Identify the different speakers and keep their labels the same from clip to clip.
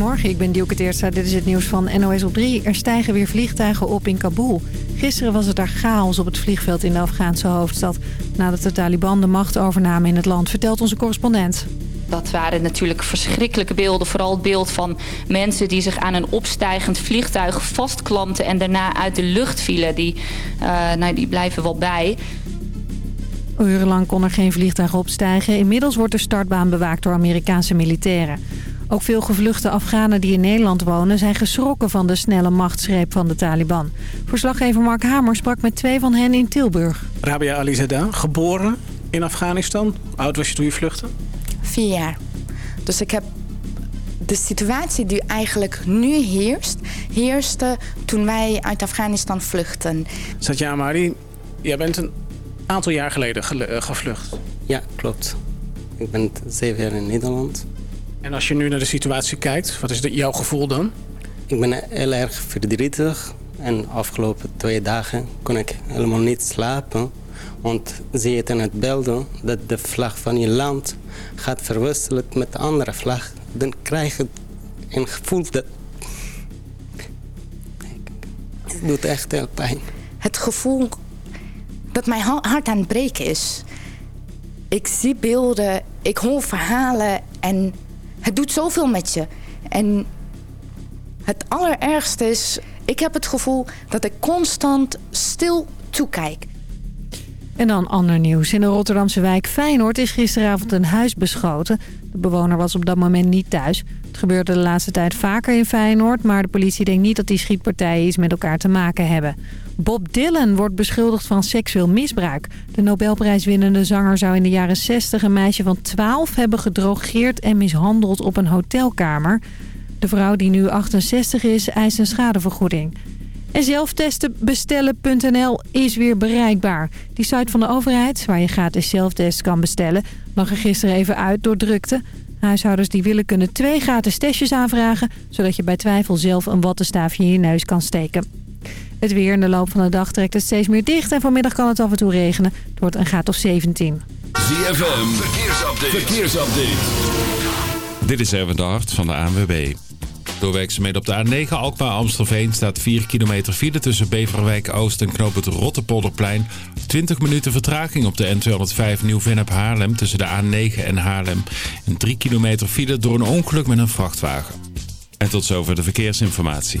Speaker 1: Goedemorgen, ik ben Dielke Teertstra. Dit is het nieuws van NOS op 3. Er stijgen weer vliegtuigen op in Kabul. Gisteren was het daar chaos op het vliegveld in de Afghaanse hoofdstad... nadat de Taliban de macht overnamen in het land, vertelt onze correspondent.
Speaker 2: Dat waren natuurlijk verschrikkelijke beelden. Vooral het beeld van mensen die zich aan een opstijgend vliegtuig vastklampten... en daarna uit de lucht vielen. Die, uh, nou, die blijven wel bij.
Speaker 1: Urenlang kon er geen vliegtuig opstijgen. Inmiddels wordt de startbaan bewaakt door Amerikaanse militairen. Ook veel gevluchte Afghanen die in Nederland wonen... zijn geschrokken van de snelle machtsgreep van de Taliban. Verslaggever Mark Hamer sprak met twee van hen in Tilburg.
Speaker 3: Rabia Alizada, geboren in Afghanistan. Hoe oud was je toen je vluchtte?
Speaker 4: Vier jaar. Dus ik heb de situatie die eigenlijk nu heerst... heerste toen wij uit Afghanistan vluchten.
Speaker 3: Satya Amari, jij bent een aantal jaar geleden gevlucht.
Speaker 5: Ja, klopt. Ik ben zeven jaar in Nederland.
Speaker 3: En als je nu naar de situatie kijkt, wat is jouw gevoel dan?
Speaker 5: Ik ben heel erg verdrietig. En de afgelopen twee dagen kon ik helemaal niet slapen. Want zie je het in het beelden dat de vlag van je land gaat verwisselen met de andere vlag. Dan krijg je een gevoel dat... Het doet echt heel pijn.
Speaker 4: Het gevoel dat mijn hart aan het breken is. Ik zie beelden, ik hoor verhalen en het doet zoveel met je. En het allerergste is, ik heb het gevoel dat ik constant stil toekijk.
Speaker 1: En dan ander nieuws. In de Rotterdamse wijk Feyenoord is gisteravond een huis beschoten. De bewoner was op dat moment niet thuis. Het gebeurde de laatste tijd vaker in Feyenoord... maar de politie denkt niet dat die schietpartijen iets met elkaar te maken hebben. Bob Dylan wordt beschuldigd van seksueel misbruik. De Nobelprijswinnende zanger zou in de jaren 60 een meisje van 12 hebben gedrogeerd en mishandeld op een hotelkamer. De vrouw die nu 68 is, eist een schadevergoeding. En zelftestenbestellen.nl is weer bereikbaar. Die site van de overheid, waar je gratis zelftest kan bestellen... lag er gisteren even uit door drukte. Huishoudens die willen kunnen twee gratis testjes aanvragen... zodat je bij twijfel zelf een wattenstaafje in je neus kan steken. Het weer in de loop van de dag trekt het steeds meer dicht... en vanmiddag kan het af en toe regenen. Het wordt een graad of 17.
Speaker 6: ZFM, verkeersupdate. verkeersupdate. Dit is Erwin de Hart van de ANWB. Door werkzaamheden op de A9 Alkmaar-Amstelveen staat 4 kilometer file tussen Beverwijk-Oost en Knoop het Rottepolderplein. 20 minuten vertraging op de N205 Nieuw-Vennep-Haarlem tussen de A9 en Haarlem. En 3 kilometer file door een ongeluk met een vrachtwagen. En tot zover de verkeersinformatie.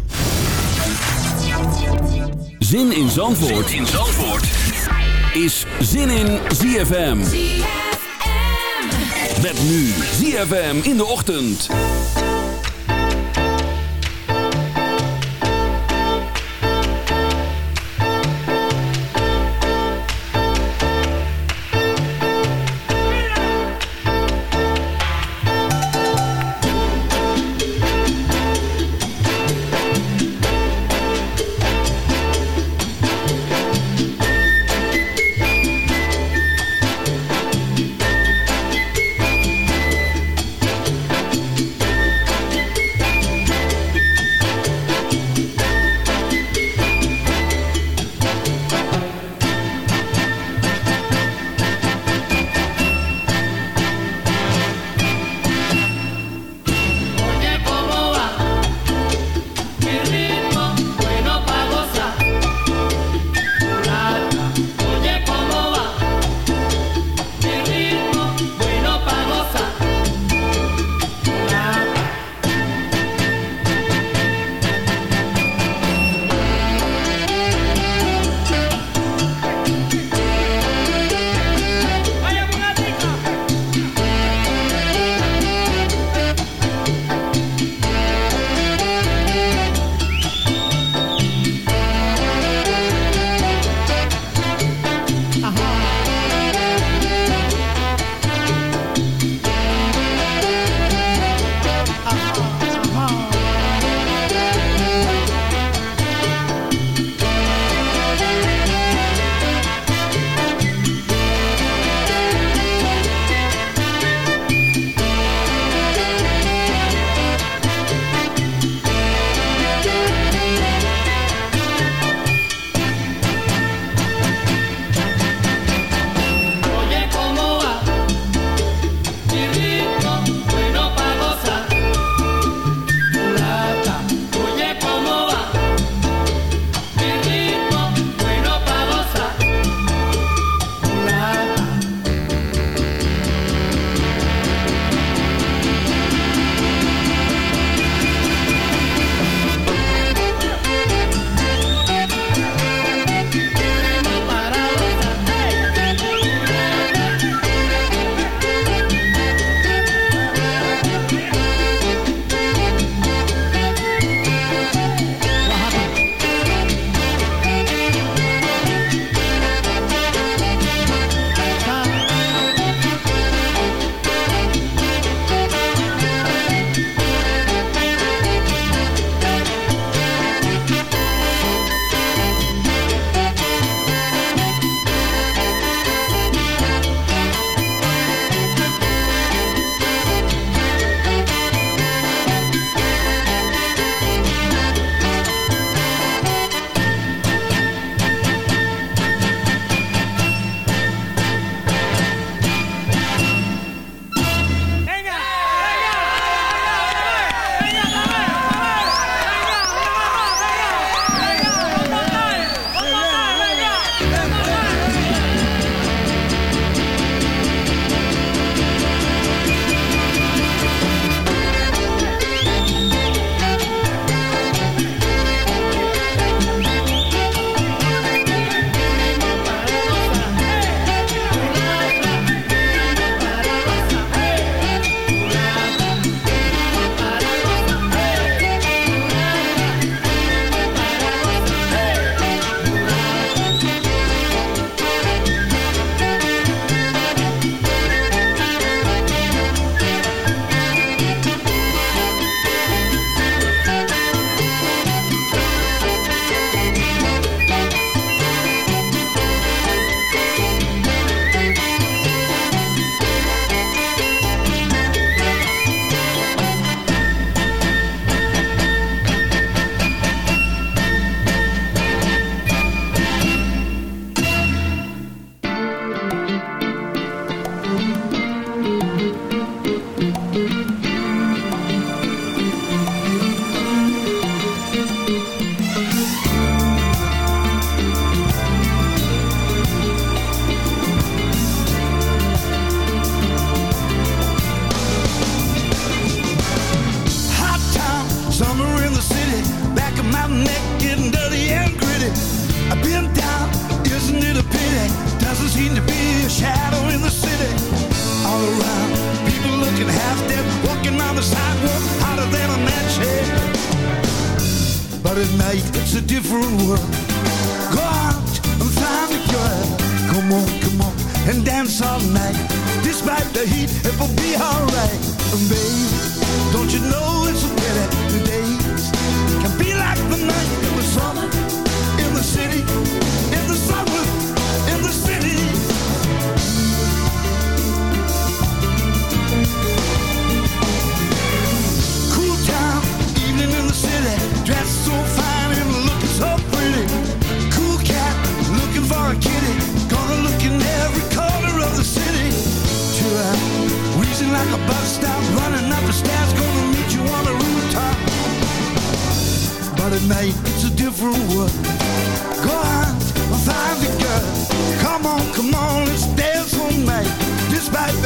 Speaker 7: Zin in Zandvoort,
Speaker 6: zin in Zandvoort.
Speaker 7: is Zin in ZFM. Met nu ZFM in de ochtend.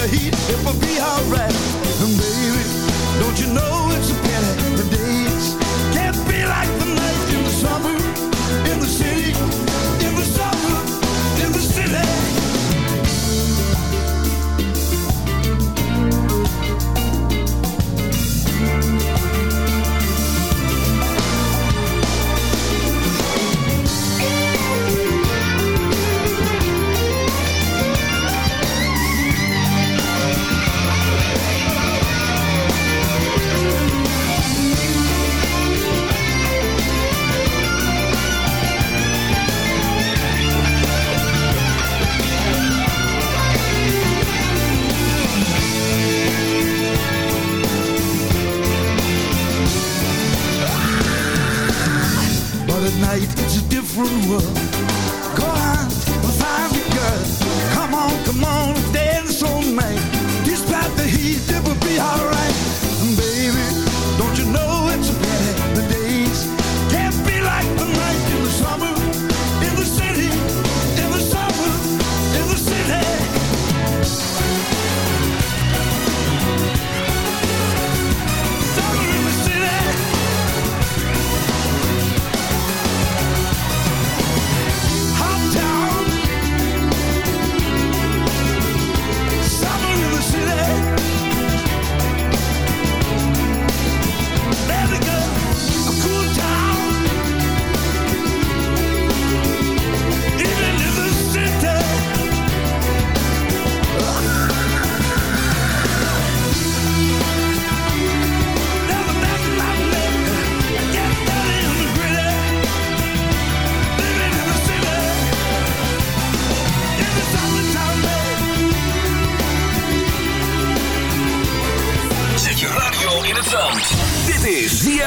Speaker 8: Heat, it will be alright.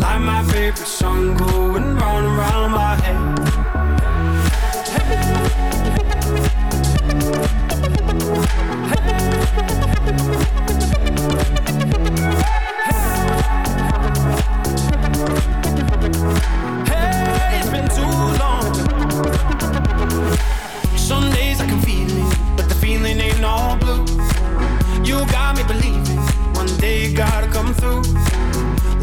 Speaker 9: Like my favorite song going round and round my head. Hey, it's been too long. Some days I can feel it, but the feeling ain't all blue. You got me believing one day you gotta come through.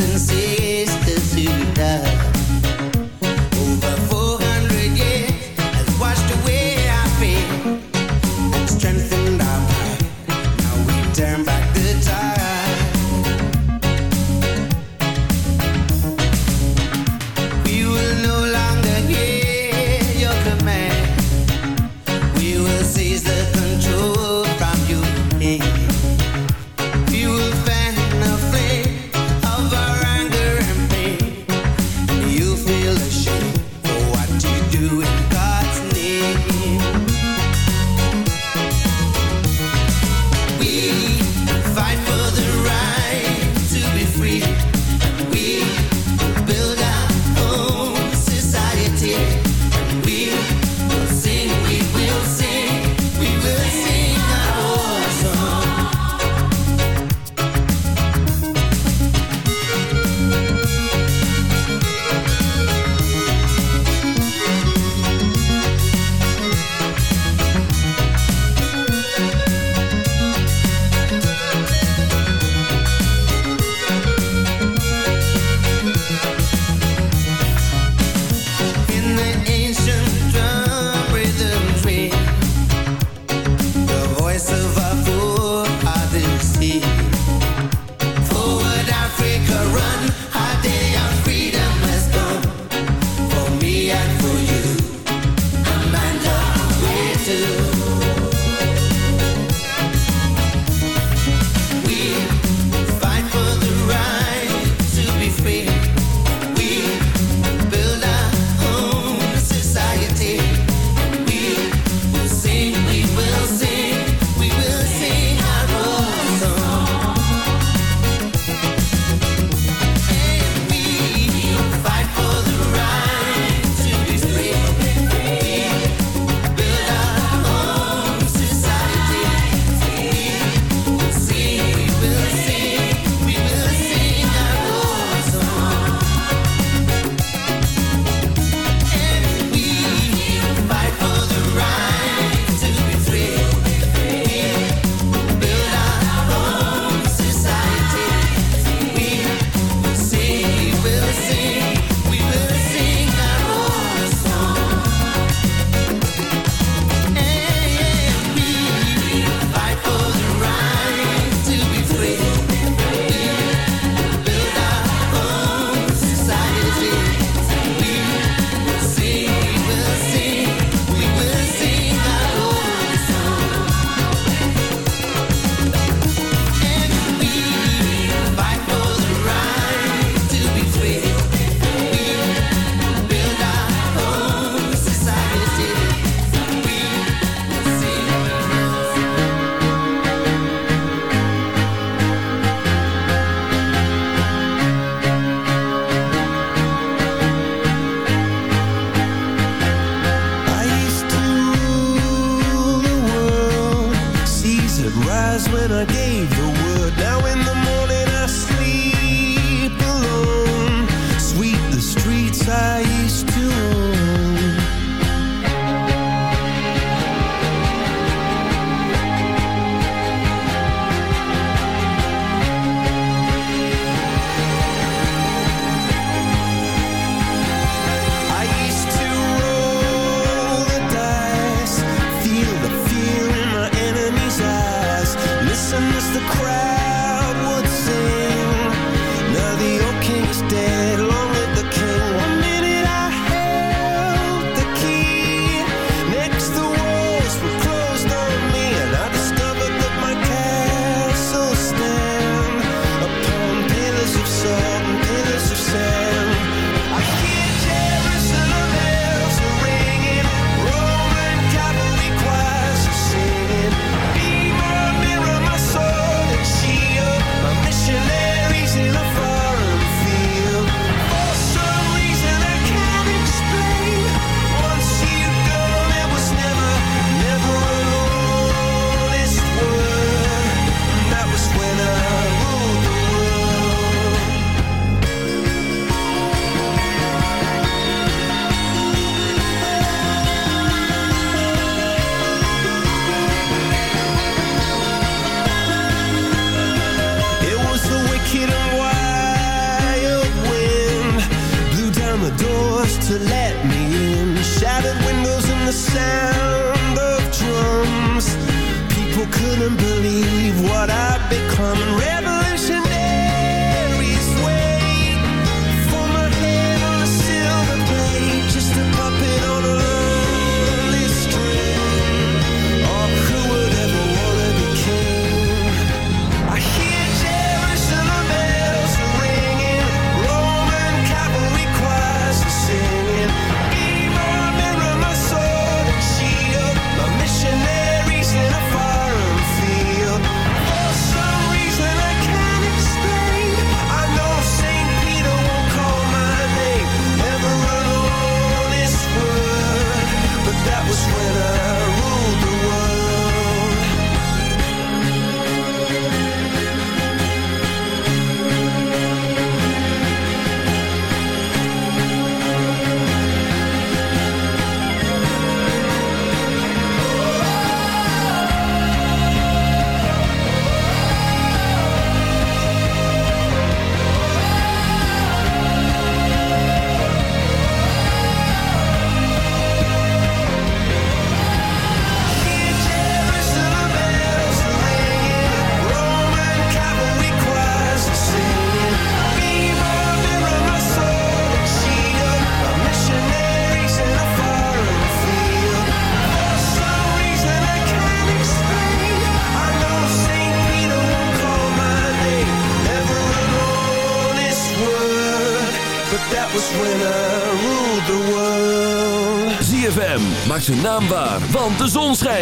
Speaker 9: and
Speaker 10: sisters who.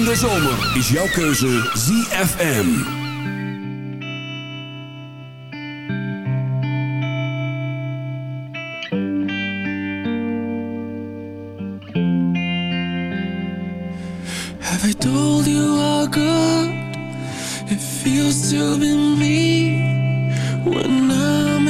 Speaker 7: in de zomer is jouw keuze ZFM.
Speaker 11: Good it feels to be me when I'm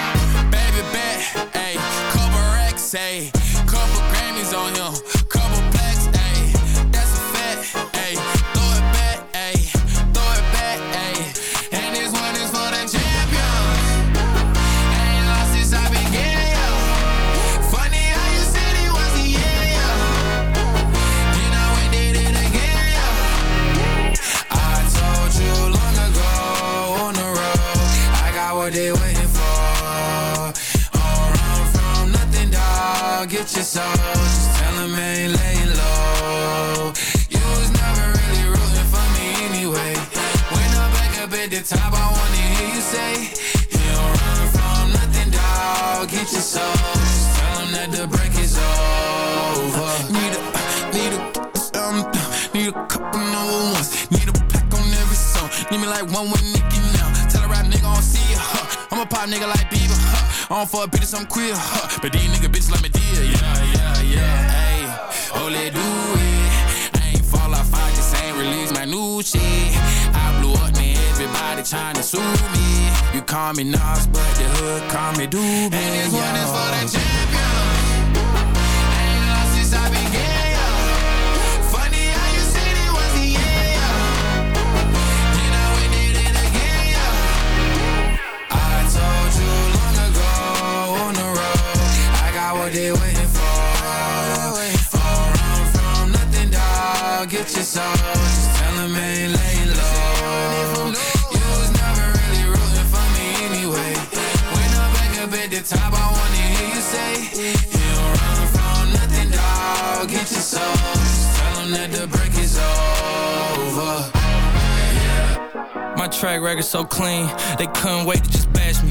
Speaker 12: Fuck bitches, I'm queer. Huh. But these nigga bitches like me dear. Yeah, yeah, yeah. Hey, oh, let do it. I ain't fall off, I just ain't release my new shit. I blew up, man. Everybody trying to sue me. You call me Nas, but the hood call me Doobie. They waiting for. Don't run from nothing, dog. Get your soul. Just tell 'em ain't laying low. You was never really rooting for me anyway. When I'm back up at the top, I wanna hear you say, You don't run from nothing, dog. Get your soul. Just tell 'em that the break is over.
Speaker 13: My track record so clean, they couldn't wait to just bash me.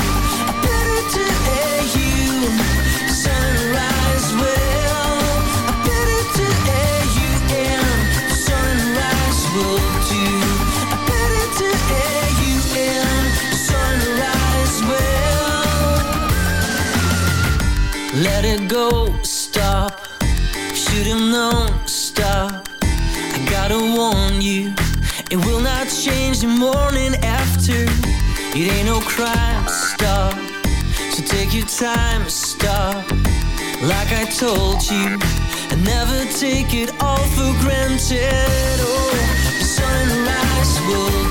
Speaker 14: change the morning after. It ain't no crime stop. So take your time and stop. Like I told you, I never take it all for granted. Oh, the sunrise will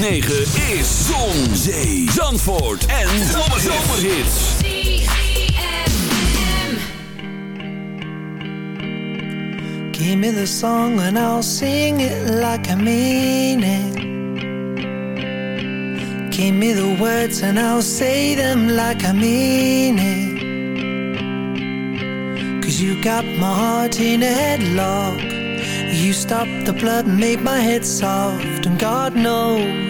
Speaker 7: 106.9 is Zon, Zee, Zandvoort en Zomerhits.
Speaker 14: Give me the song and I'll sing it like I mean it. Give me the words and I'll say them like I mean it. Cause you got my heart in a headlock. You stopped the blood made my head soft. And God knows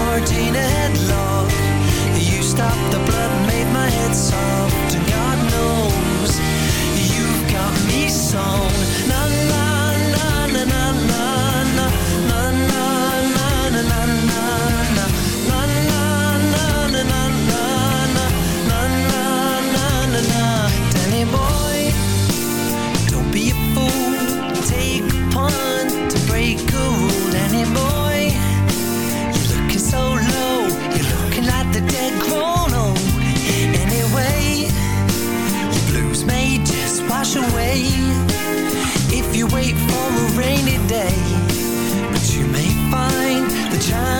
Speaker 14: got my heart in a headlock You stopped the blood made my head soft And God knows You've got me sewn shine